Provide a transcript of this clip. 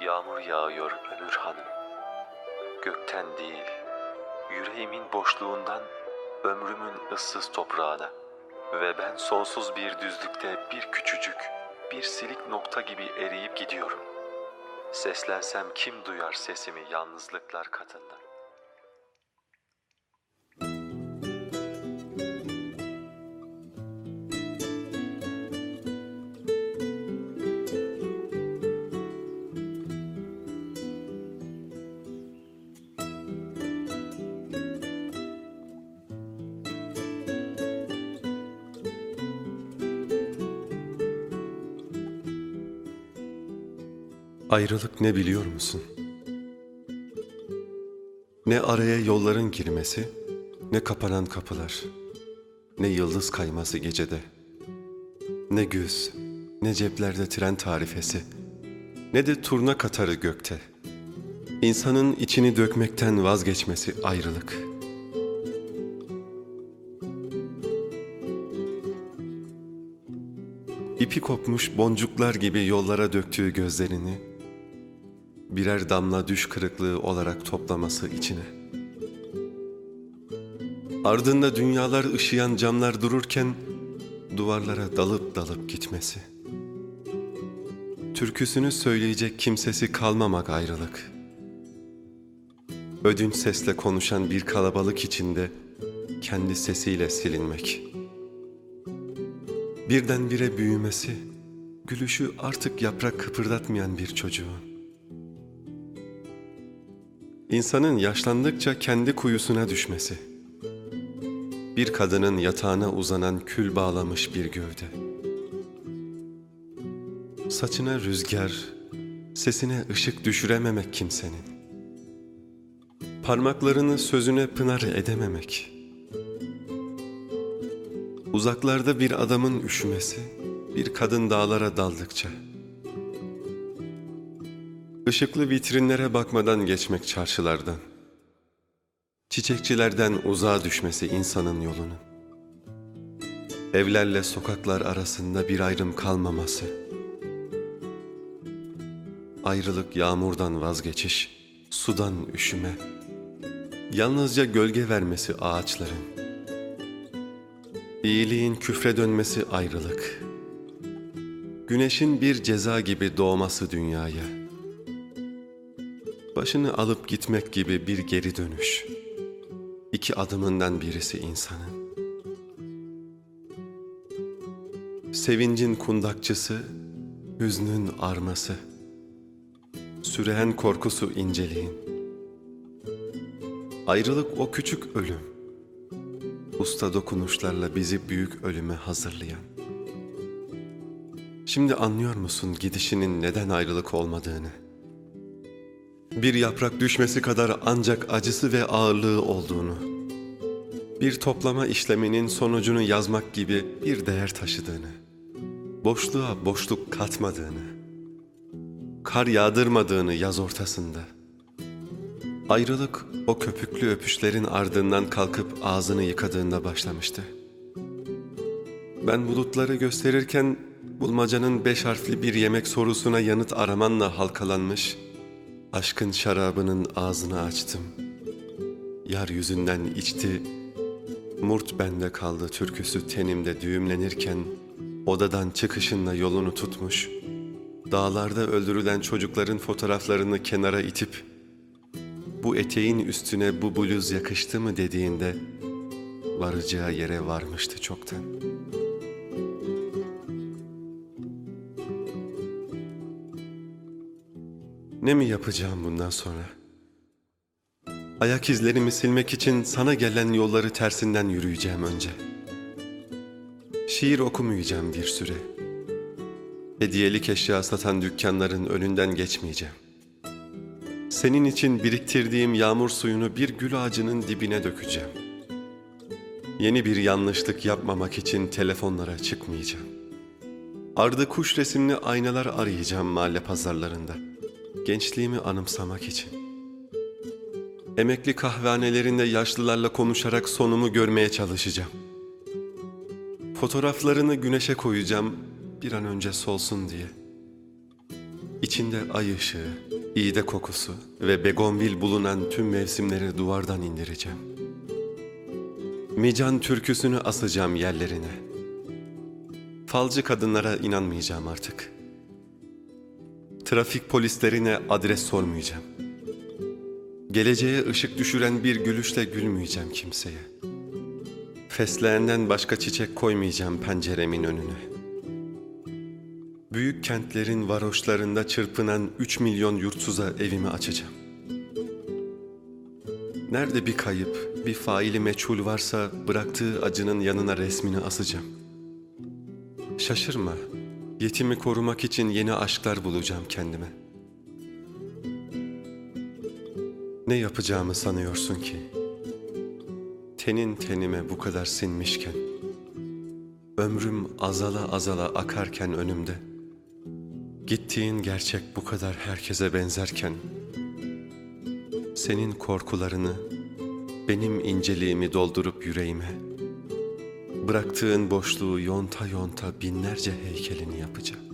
Yağmur yağıyor Ömür Hanım. Gökten değil, yüreğimin boşluğundan ömrümün ıssız toprağına. Ve ben sonsuz bir düzlükte bir küçücük, bir silik nokta gibi eriyip gidiyorum. Seslensem kim duyar sesimi yalnızlıklar katında? Ayrılık ne biliyor musun? Ne araya yolların girmesi, ne kapanan kapılar, ne yıldız kayması gecede, ne güz, ne ceplerde tren tarifesi, ne de turna katarı gökte. İnsanın içini dökmekten vazgeçmesi ayrılık. İpi kopmuş boncuklar gibi yollara döktüğü gözlerini, birer damla düş kırıklığı olarak toplaması içine. Ardında dünyalar ışıyan camlar dururken duvarlara dalıp dalıp gitmesi. Türküsünü söyleyecek kimsesi kalmamak ayrılık. Ödünç sesle konuşan bir kalabalık içinde kendi sesiyle silinmek. Birdenbire büyümesi, gülüşü artık yaprak kıpırdatmayan bir çocuğun. İnsanın yaşlandıkça kendi kuyusuna düşmesi. Bir kadının yatağına uzanan kül bağlamış bir gövde. Saçına rüzgar, sesine ışık düşürememek kimsenin. Parmaklarını sözüne pınar edememek. Uzaklarda bir adamın üşümesi, bir kadın dağlara daldıkça. Işıklı vitrinlere bakmadan geçmek çarşılardan. Çiçekçilerden uzağa düşmesi insanın yolunun. Evlerle sokaklar arasında bir ayrım kalmaması. Ayrılık yağmurdan vazgeçiş, sudan üşüme. Yalnızca gölge vermesi ağaçların. İyiliğin küfre dönmesi ayrılık. Güneşin bir ceza gibi doğması dünyaya. Başını alıp gitmek gibi bir geri dönüş. İki adımından birisi insanın. Sevincin kundakçısı, hüznün arması. Süreyen korkusu inceliğin. Ayrılık o küçük ölüm. Usta dokunuşlarla bizi büyük ölüme hazırlayan. Şimdi anlıyor musun gidişinin neden ayrılık olmadığını? Bir yaprak düşmesi kadar ancak acısı ve ağırlığı olduğunu. Bir toplama işleminin sonucunu yazmak gibi bir değer taşıdığını. Boşluğa boşluk katmadığını. Kar yağdırmadığını yaz ortasında. Ayrılık o köpüklü öpüşlerin ardından kalkıp ağzını yıkadığında başlamıştı. Ben bulutları gösterirken bulmacanın beş harfli bir yemek sorusuna yanıt aramanla halkalanmış, aşkın şarabının ağzını açtım. Yar yüzünden içti, murt bende kaldı türküsü tenimde düğümlenirken, odadan çıkışınla yolunu tutmuş, dağlarda öldürülen çocukların fotoğraflarını kenara itip, bu eteğin üstüne bu bluz yakıştı mı dediğinde, varacağı yere varmıştı çoktan. Ne mi yapacağım bundan sonra? Ayak izlerimi silmek için sana gelen yolları tersinden yürüyeceğim önce. Şiir okumayacağım bir süre. Hediyelik eşya satan dükkanların önünden geçmeyeceğim. Senin için biriktirdiğim yağmur suyunu bir gül ağacının dibine dökeceğim. Yeni bir yanlışlık yapmamak için telefonlara çıkmayacağım. Ardı kuş resimli aynalar arayacağım mahalle pazarlarında. Gençliğimi anımsamak için. Emekli kahvehanelerinde yaşlılarla konuşarak sonumu görmeye çalışacağım. Fotoğraflarını güneşe koyacağım bir an önce solsun diye. İçinde ay ışığı, iğde kokusu ve begonvil bulunan tüm mevsimleri duvardan indireceğim. Mican türküsünü asacağım yerlerine. Falcı kadınlara inanmayacağım artık. Trafik polislerine adres sormayacağım. Geleceğe ışık düşüren bir gülüşle gülmeyeceğim kimseye. Fesleğenden başka çiçek koymayacağım penceremin önüne. Büyük kentlerin varoşlarında çırpınan 3 milyon yurtsuza evimi açacağım. Nerede bir kayıp, bir faili meçhul varsa bıraktığı acının yanına resmini asacağım. Şaşırma, yetimi korumak için yeni aşklar bulacağım kendime. Ne yapacağımı sanıyorsun ki? Tenin tenime bu kadar sinmişken, ömrüm azala azala akarken önümde, gittiğin gerçek bu kadar herkese benzerken, senin korkularını, benim inceliğimi doldurup yüreğime, bıraktığın boşluğu yonta yonta binlerce heykelini yapacağım.